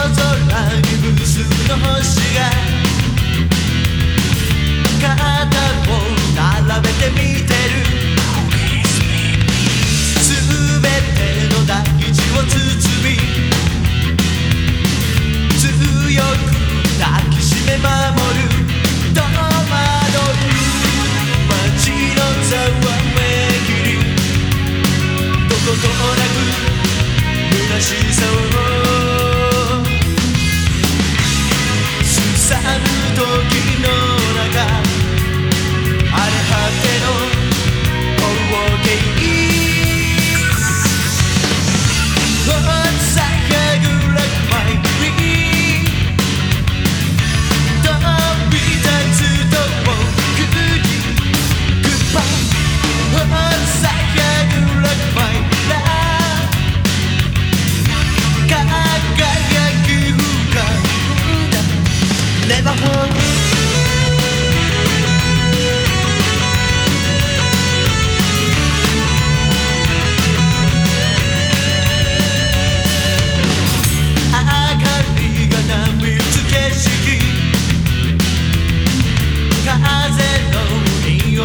空に無数の星が。肩を並べてみてる。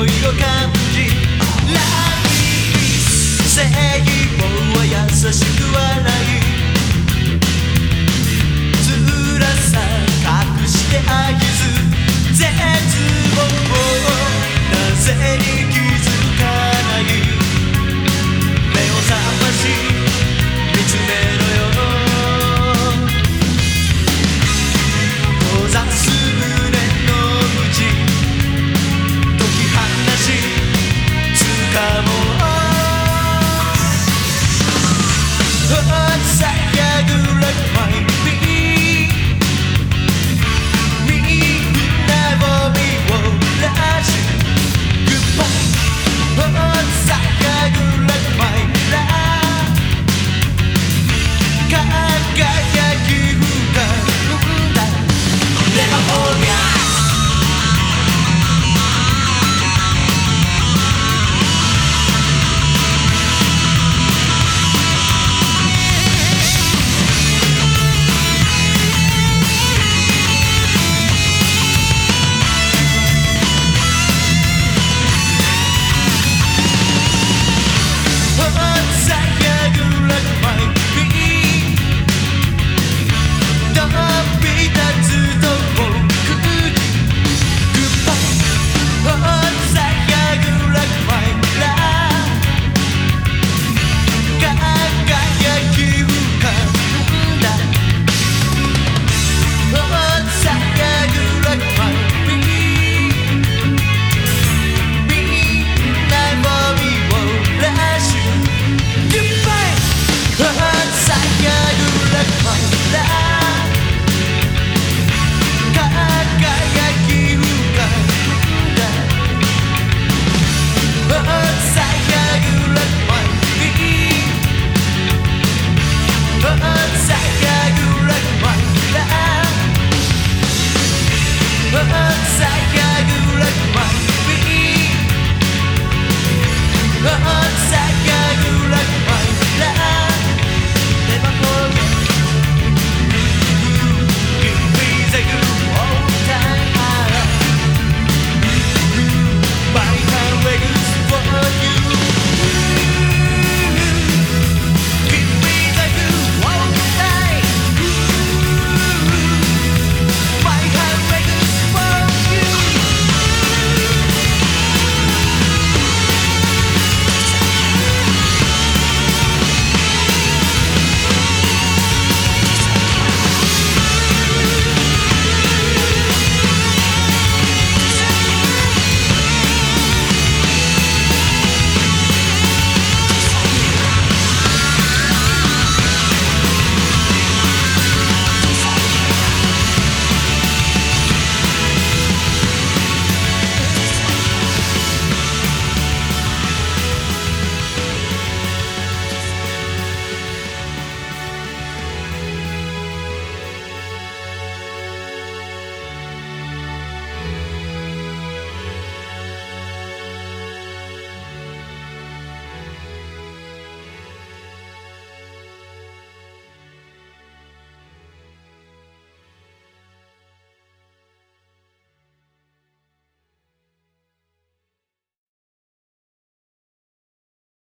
恋を感じラビー正義もは優しくはない。辛さ隠して飽きず絶望を飛び立つところ Hearts